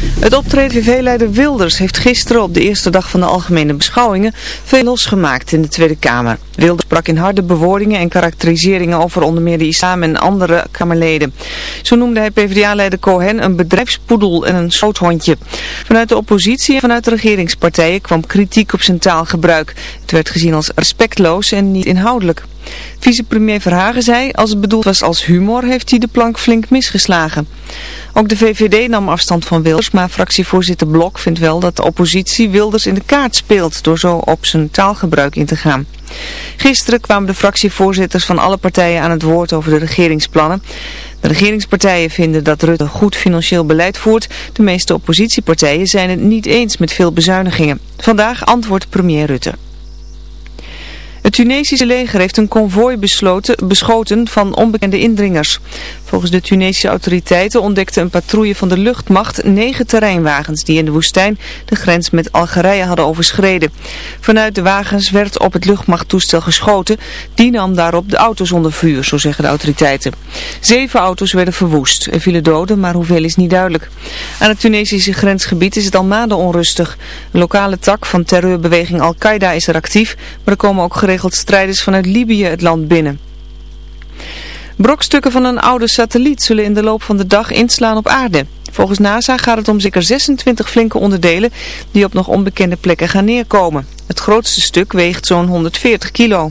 Het optreden VV-leider Wilders heeft gisteren op de eerste dag van de algemene beschouwingen veel losgemaakt in de Tweede Kamer. Wilders sprak in harde bewoordingen en karakteriseringen over onder meer de islam en andere Kamerleden. Zo noemde hij PvdA-leider Cohen een bedrijfspoedel en een schoothondje. Vanuit de oppositie en vanuit de regeringspartijen kwam kritiek op zijn taalgebruik. Het werd gezien als respectloos en niet inhoudelijk. Vicepremier Verhagen zei, als het bedoeld was als humor, heeft hij de plank flink misgeslagen. Ook de VVD nam afstand van Wilders, maar fractievoorzitter Blok vindt wel dat de oppositie Wilders in de kaart speelt door zo op zijn taalgebruik in te gaan. Gisteren kwamen de fractievoorzitters van alle partijen aan het woord over de regeringsplannen. De regeringspartijen vinden dat Rutte goed financieel beleid voert. De meeste oppositiepartijen zijn het niet eens met veel bezuinigingen. Vandaag antwoordt premier Rutte. Het Tunesische leger heeft een konvooi besloten, beschoten van onbekende indringers. Volgens de Tunesische autoriteiten ontdekte een patrouille van de luchtmacht negen terreinwagens die in de woestijn de grens met Algerije hadden overschreden. Vanuit de wagens werd op het luchtmachttoestel geschoten. Die nam daarop de auto's onder vuur, zo zeggen de autoriteiten. Zeven auto's werden verwoest. Er vielen doden, maar hoeveel is niet duidelijk. Aan het Tunesische grensgebied is het al maanden onrustig. Een lokale tak van terreurbeweging Al-Qaeda is er actief, maar er komen ook geregeld strijders vanuit Libië het land binnen. Brokstukken van een oude satelliet zullen in de loop van de dag inslaan op aarde. Volgens NASA gaat het om zeker 26 flinke onderdelen die op nog onbekende plekken gaan neerkomen. Het grootste stuk weegt zo'n 140 kilo.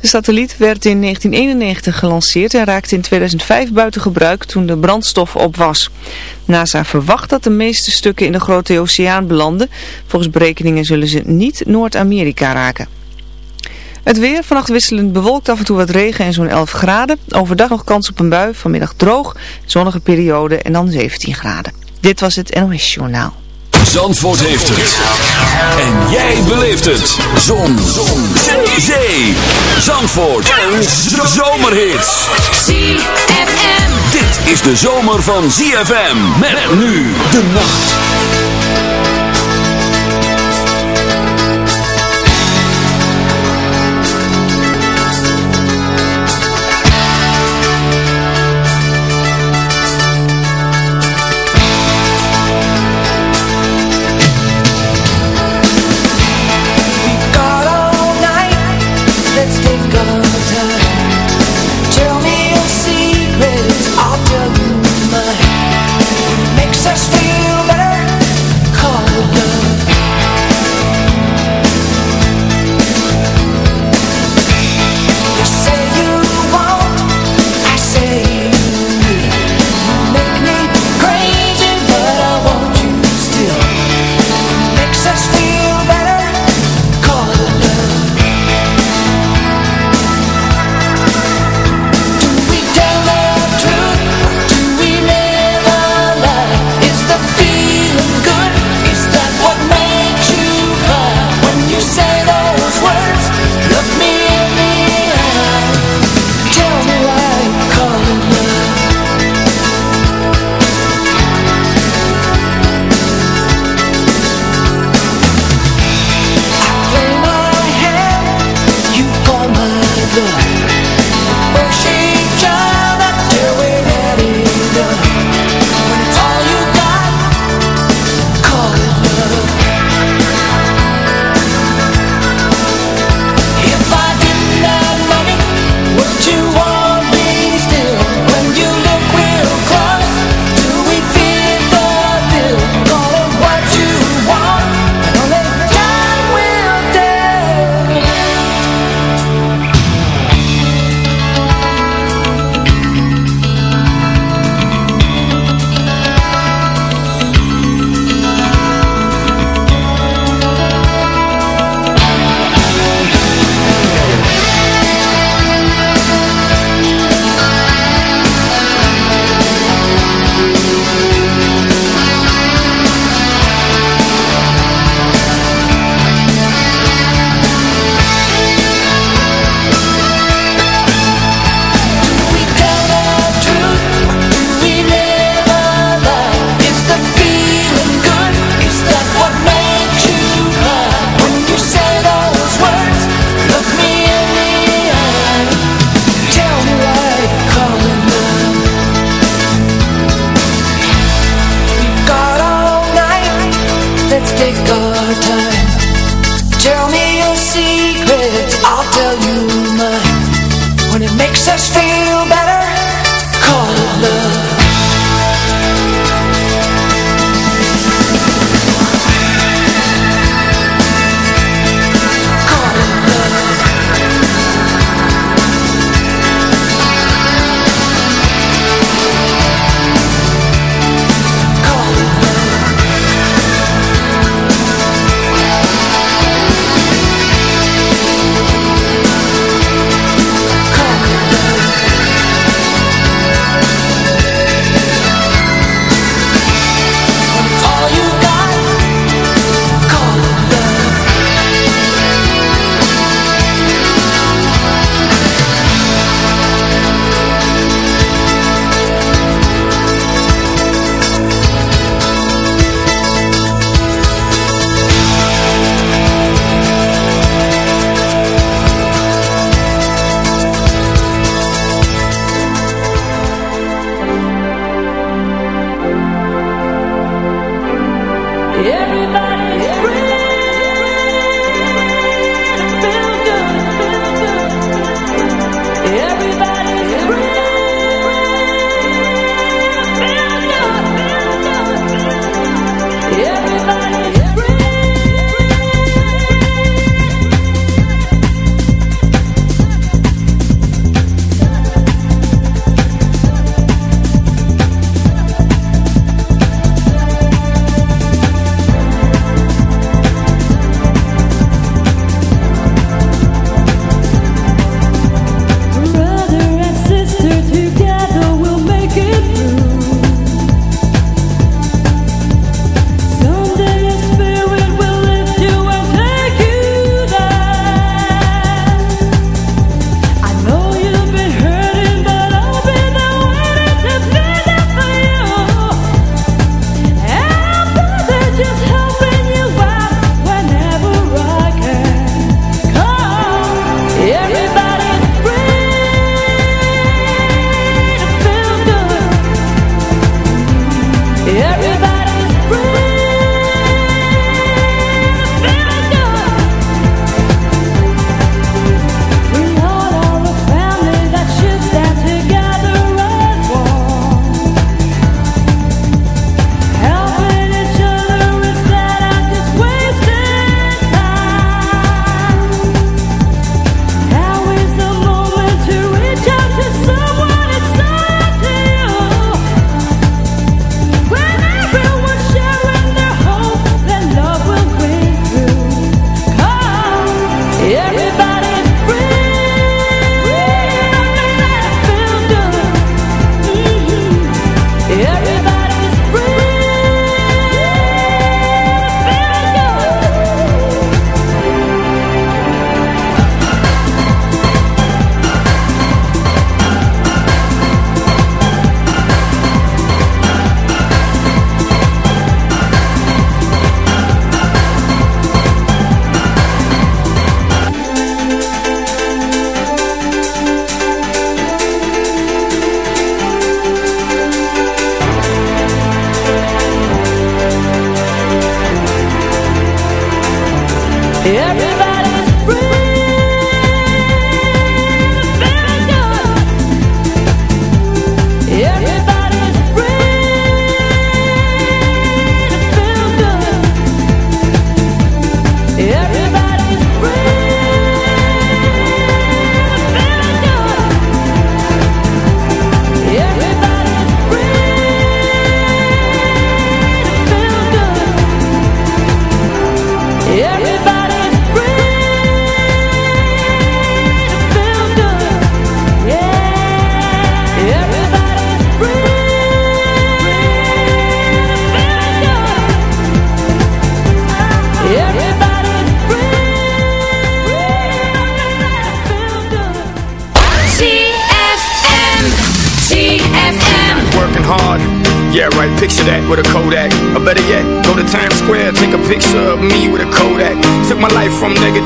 De satelliet werd in 1991 gelanceerd en raakte in 2005 buiten gebruik toen de brandstof op was. NASA verwacht dat de meeste stukken in de grote oceaan belanden. Volgens berekeningen zullen ze niet Noord-Amerika raken. Het weer, vannacht wisselend bewolkt, af en toe wat regen en zo'n 11 graden. Overdag nog kans op een bui, vanmiddag droog, zonnige periode en dan 17 graden. Dit was het NOS Journaal. Zandvoort heeft het. En jij beleeft het. Zon. Zon. Zee. Zee. Zandvoort. Een zomerhit. ZFM. Dit is de zomer van ZFM. Met nu de nacht.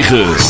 9.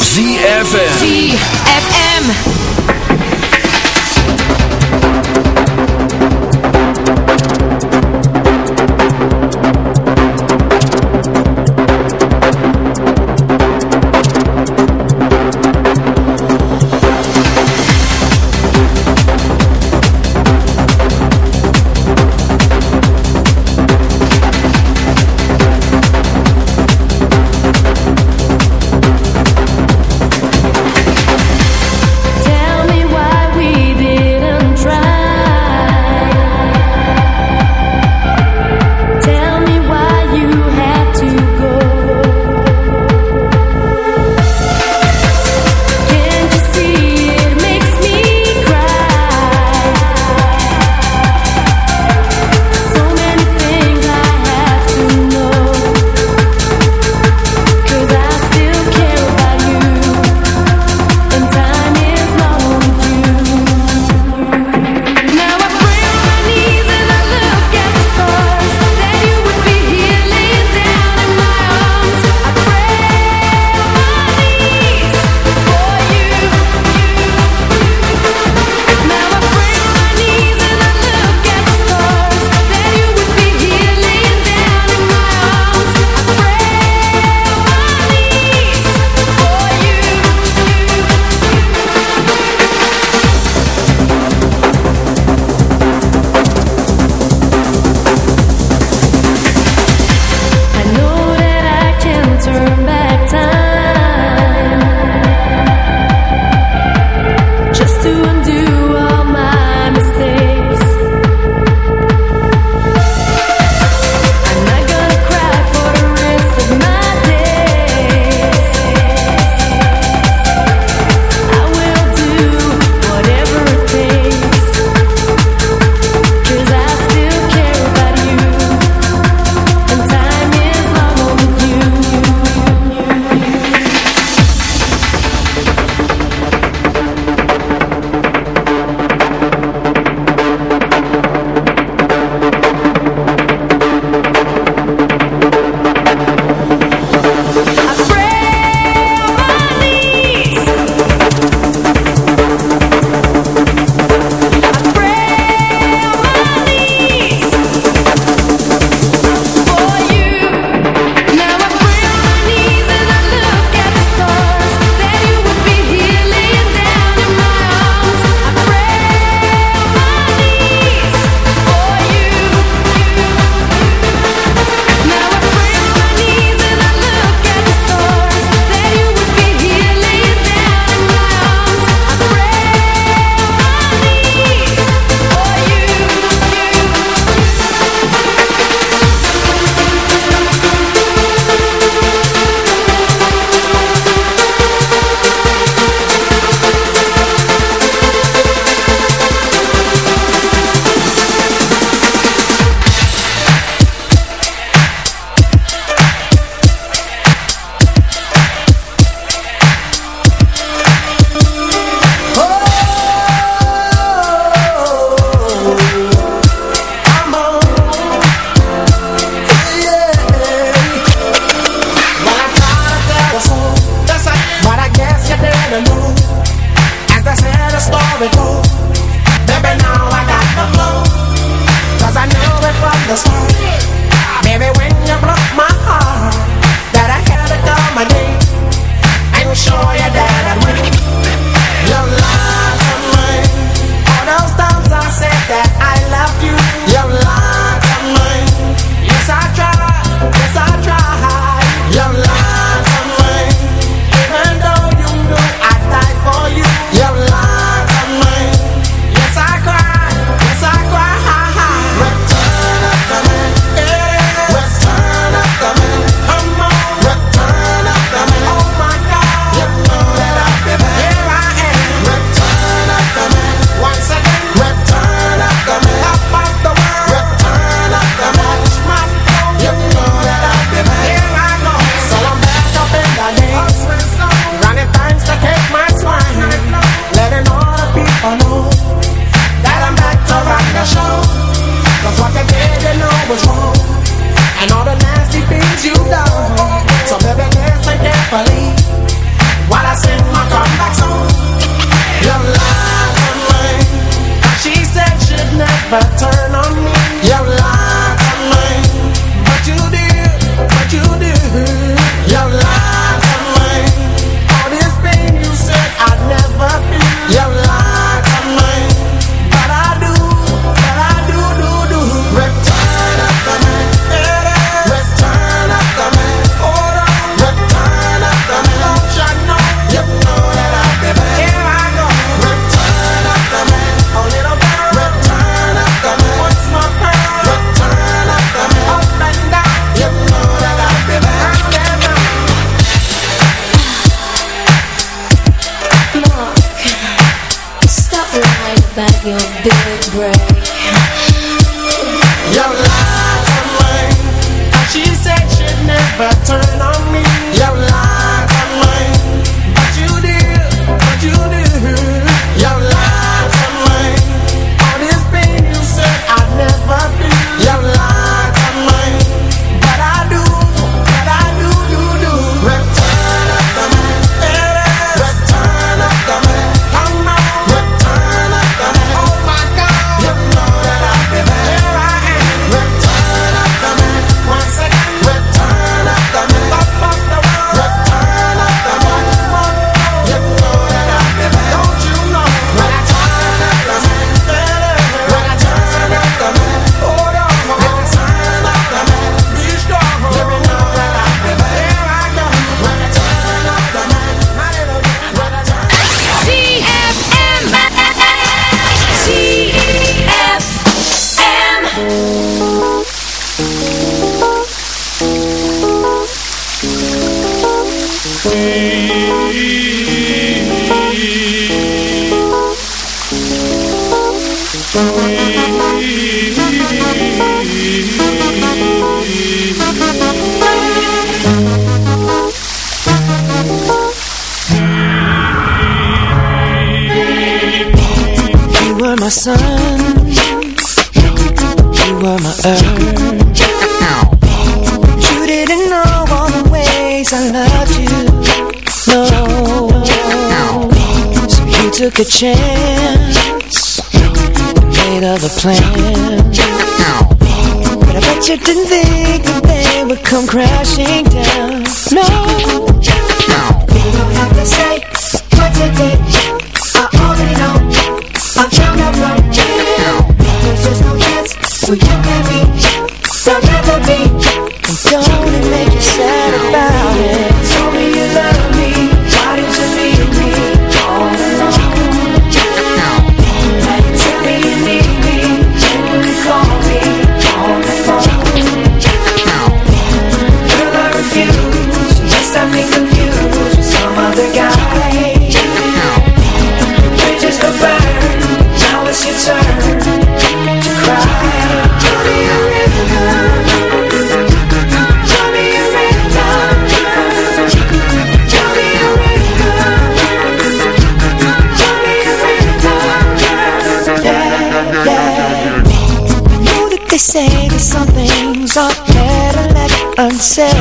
Better left unsaid.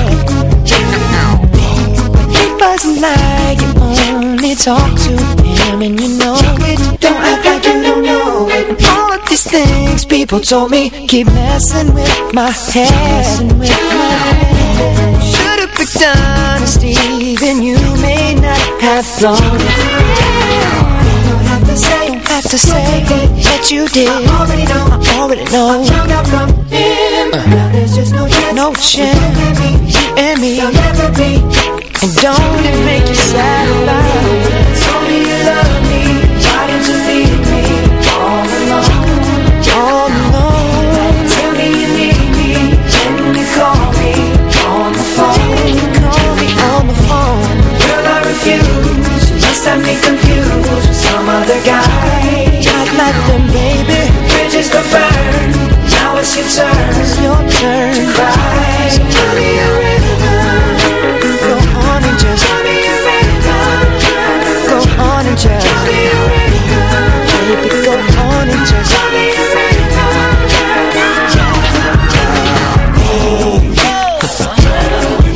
It wasn't like you only talk to him and you know it. Don't act like you don't know it. All of these things people told me keep messing with my head. Should've picked honesty, then you may not have thrown to say that you did. I already know, I already know. I out from him. Uh. Now there's just no chance, no chance. You and me, there'll never be. And don't it make you sad? Told me you love me, why did you leave me all alone? All alone. Tell me you need me, when you call me on the phone. Call me on the phone. Girl, I refuse. You must have me confused with some other guy. Not like them, baby. Bridges go burn. Now it's your turn. It's your turn to cry. So tell me a river. Go on and just tell me a river. Go on and just tell me a river. Baby, go on and just tell me a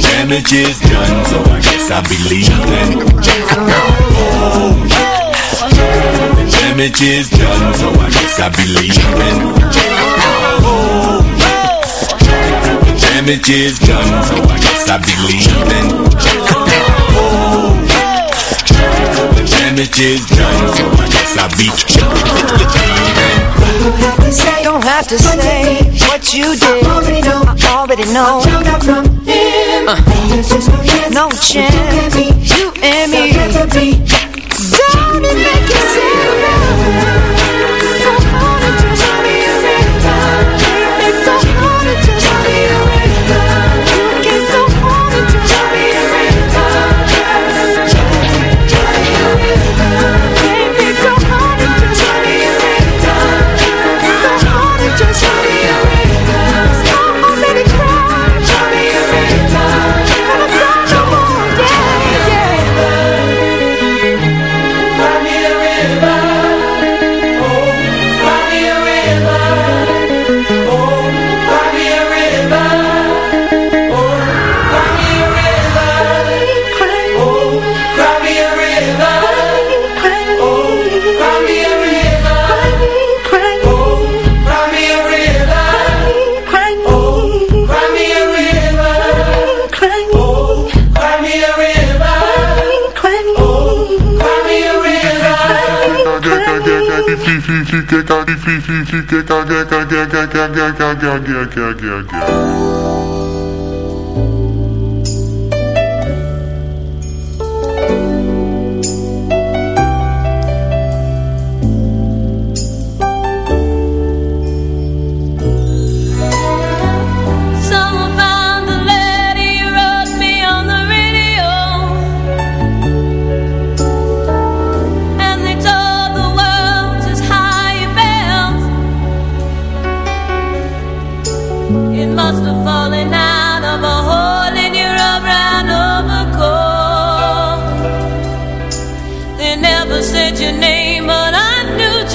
Damage is done, so I guess I'll be leaving. Oh, the damage is done, so I guess I'll be leaving. Oh, damage is done, so I guess I'll be leaving. Oh, the damage is done, so I guess I'll be. Don't have to say what you did. I already know. I already know. I found out from him. There's just no chance. No chance. kijk aan die vlieg, vlieg, vlieg, kijk aan, kijk aan, kijk aan, kijk aan, kijk. said your name, but I knew.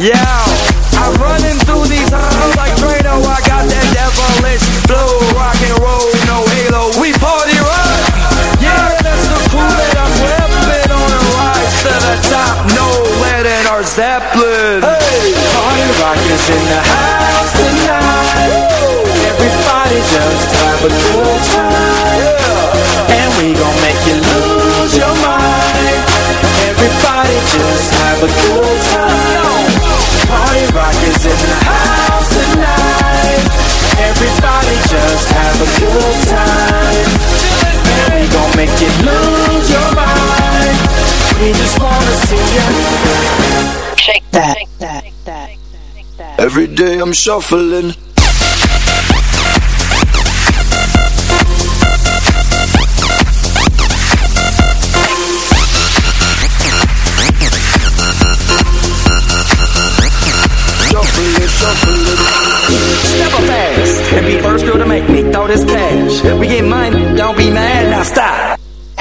Yeah. you lose your mind. We just wanna see. Shake that. Every day I'm shuffling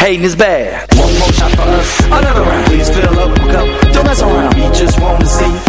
hating is bad. One more shot for us, another round. Please fill up my cup, don't mess around. We just want to see